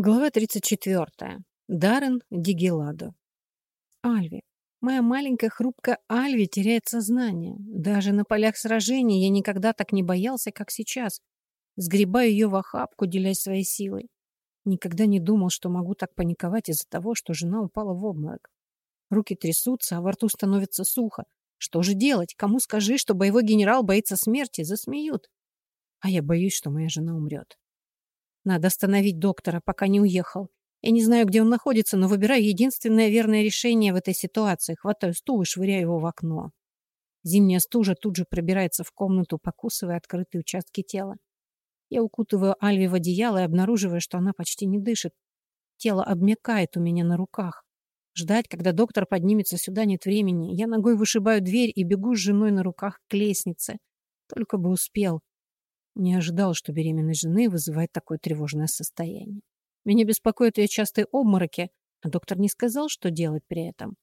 Глава 34. Даррен Дигеладо. Альви. Моя маленькая хрупкая Альви теряет сознание. Даже на полях сражений я никогда так не боялся, как сейчас. Сгребаю ее в охапку, делясь своей силой. Никогда не думал, что могу так паниковать из-за того, что жена упала в обморок. Руки трясутся, а во рту становится сухо. Что же делать? Кому скажи, что боевой генерал боится смерти? Засмеют. А я боюсь, что моя жена умрет. Надо остановить доктора, пока не уехал. Я не знаю, где он находится, но выбираю единственное верное решение в этой ситуации. Хватаю стул и швыряю его в окно. Зимняя стужа тут же пробирается в комнату, покусывая открытые участки тела. Я укутываю Альви в одеяло и обнаруживаю, что она почти не дышит. Тело обмякает у меня на руках. Ждать, когда доктор поднимется сюда, нет времени. Я ногой вышибаю дверь и бегу с женой на руках к лестнице. Только бы успел. Не ожидал, что беременность жены вызывает такое тревожное состояние. Меня беспокоят ее частые обмороки, а доктор не сказал, что делать при этом.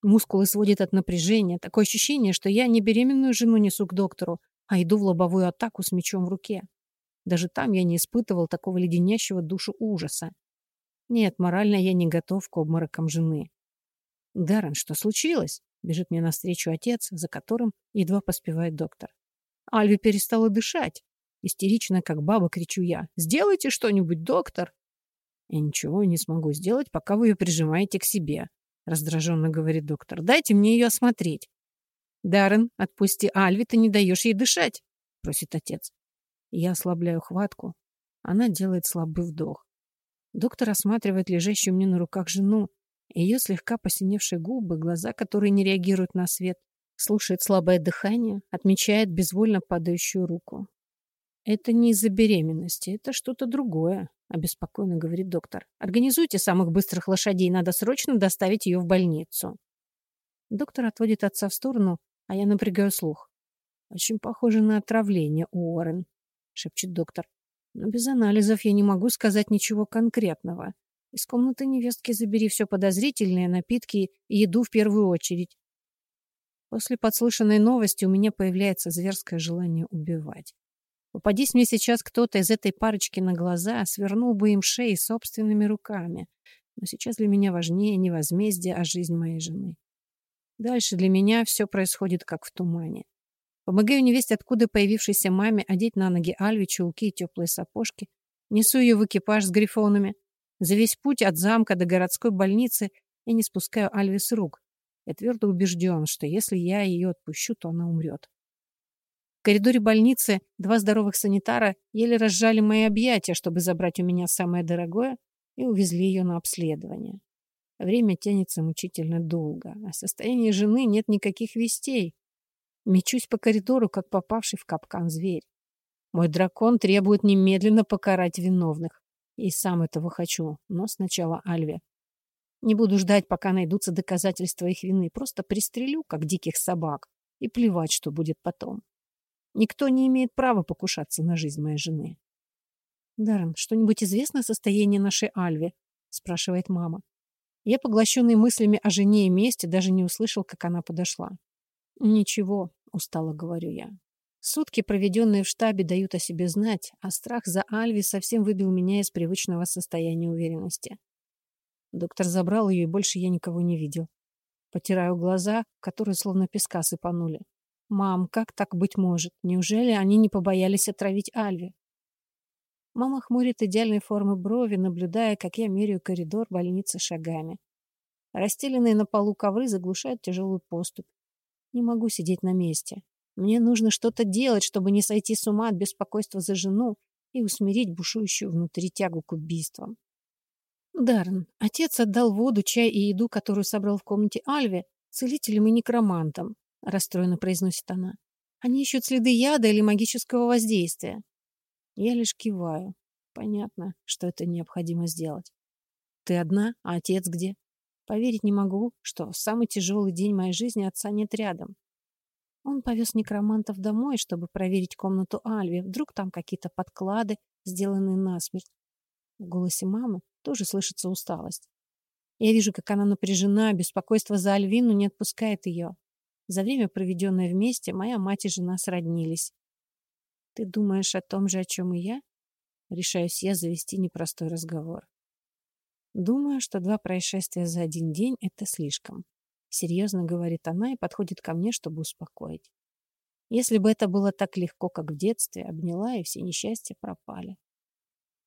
Мускулы сводят от напряжения. Такое ощущение, что я не беременную жену несу к доктору, а иду в лобовую атаку с мечом в руке. Даже там я не испытывал такого леденящего душу ужаса. Нет, морально я не готов к обморокам жены. «Даррен, что случилось?» — бежит мне навстречу отец, за которым едва поспевает доктор. Альви перестала дышать. Истерично, как баба, кричу я. «Сделайте что-нибудь, доктор!» «Я ничего не смогу сделать, пока вы ее прижимаете к себе», раздраженно говорит доктор. «Дайте мне ее осмотреть». «Даррен, отпусти Альви, ты не даешь ей дышать», просит отец. Я ослабляю хватку. Она делает слабый вдох. Доктор осматривает лежащую мне на руках жену. Ее слегка посиневшие губы, глаза, которые не реагируют на свет, слушает слабое дыхание, отмечает безвольно падающую руку. «Это не из-за беременности, это что-то другое», — обеспокоенно говорит доктор. «Организуйте самых быстрых лошадей, надо срочно доставить ее в больницу». Доктор отводит отца в сторону, а я напрягаю слух. «Очень похоже на отравление, Уоррен», — шепчет доктор. «Но без анализов я не могу сказать ничего конкретного. Из комнаты невестки забери все подозрительное, напитки и еду в первую очередь». После подслышанной новости у меня появляется зверское желание убивать. Попадись мне сейчас кто-то из этой парочки на глаза, свернул бы им шеи собственными руками. Но сейчас для меня важнее не возмездие, а жизнь моей жены. Дальше для меня все происходит как в тумане. Помогаю невесте, откуда появившейся маме, одеть на ноги Альви чулки и теплые сапожки. Несу ее в экипаж с грифонами. За весь путь от замка до городской больницы я не спускаю Альви с рук. Я твердо убежден, что если я ее отпущу, то она умрет. В коридоре больницы два здоровых санитара еле разжали мои объятия, чтобы забрать у меня самое дорогое, и увезли ее на обследование. Время тянется мучительно долго. О состоянии жены нет никаких вестей. Мечусь по коридору, как попавший в капкан зверь. Мой дракон требует немедленно покарать виновных. И сам этого хочу, но сначала Альве. Не буду ждать, пока найдутся доказательства их вины. Просто пристрелю, как диких собак, и плевать, что будет потом. Никто не имеет права покушаться на жизнь моей жены. «Даррен, что-нибудь известно о состоянии нашей Альве?» – спрашивает мама. Я, поглощенный мыслями о жене и месте, даже не услышал, как она подошла. «Ничего», – устало говорю я. Сутки, проведенные в штабе, дают о себе знать, а страх за Альви совсем выбил меня из привычного состояния уверенности. Доктор забрал ее, и больше я никого не видел. Потираю глаза, которые словно песка сыпанули. «Мам, как так быть может? Неужели они не побоялись отравить Альви?» Мама хмурит идеальной формы брови, наблюдая, как я меряю коридор больницы шагами. Расстеленные на полу ковры заглушают тяжелую поступь. Не могу сидеть на месте. Мне нужно что-то делать, чтобы не сойти с ума от беспокойства за жену и усмирить бушующую внутри тягу к убийствам. Даррен, отец отдал воду, чай и еду, которую собрал в комнате Альве, целителям и некромантам расстроенно произносит она. Они ищут следы яда или магического воздействия. Я лишь киваю. Понятно, что это необходимо сделать. Ты одна, а отец где? Поверить не могу, что в самый тяжелый день моей жизни отца нет рядом. Он повез некромантов домой, чтобы проверить комнату Альви. Вдруг там какие-то подклады, сделанные насмерть. В голосе мамы тоже слышится усталость. Я вижу, как она напряжена, беспокойство за Альвину не отпускает ее. За время, проведенное вместе, моя мать и жена сроднились. Ты думаешь о том же, о чем и я? Решаюсь я завести непростой разговор. Думаю, что два происшествия за один день — это слишком. Серьезно говорит она и подходит ко мне, чтобы успокоить. Если бы это было так легко, как в детстве, обняла, и все несчастья пропали.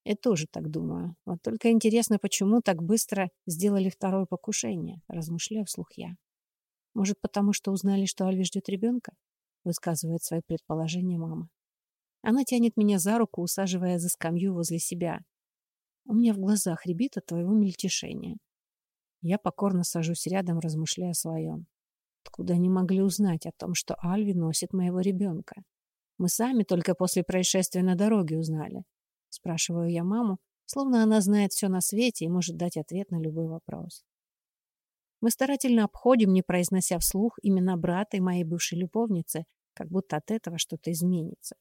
Я тоже так думаю. Вот только интересно, почему так быстро сделали второе покушение, размышляю вслух я. Может, потому что узнали, что Альви ждет ребенка? Высказывает свои предположения мама. Она тянет меня за руку, усаживая за скамью возле себя. У меня в глазах рябит от твоего мельтешения. Я покорно сажусь рядом, размышляя о своем. Откуда они могли узнать о том, что Альви носит моего ребенка? Мы сами только после происшествия на дороге узнали. Спрашиваю я маму, словно она знает все на свете и может дать ответ на любой вопрос. Мы старательно обходим, не произнося вслух имена брата и моей бывшей любовницы, как будто от этого что-то изменится.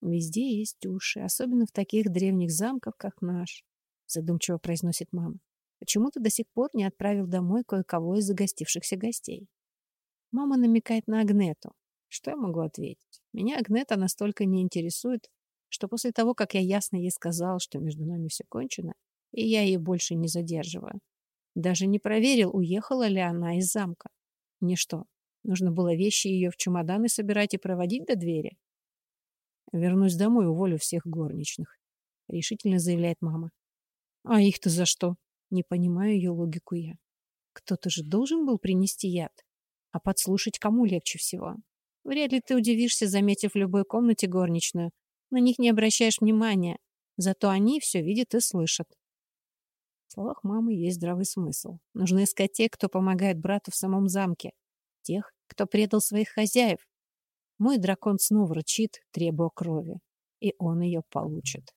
Везде есть уши, особенно в таких древних замках, как наш, задумчиво произносит мама. Почему ты до сих пор не отправил домой кое-кого из загостившихся гостей? Мама намекает на Агнету. Что я могу ответить? Меня Агнета настолько не интересует, что после того, как я ясно ей сказал, что между нами все кончено, и я ее больше не задерживаю, даже не проверил, уехала ли она из замка. Мне что, нужно было вещи ее в чемоданы собирать и проводить до двери? Вернусь домой, уволю всех горничных. Решительно заявляет мама. А их-то за что? Не понимаю ее логику я. Кто-то же должен был принести яд. А подслушать кому легче всего? Вряд ли ты удивишься, заметив в любой комнате горничную. На них не обращаешь внимания. Зато они все видят и слышат. В словах мамы есть здравый смысл. Нужно искать тех, кто помогает брату в самом замке. Тех, кто предал своих хозяев. Мой дракон снова рычит, требуя крови. И он ее получит.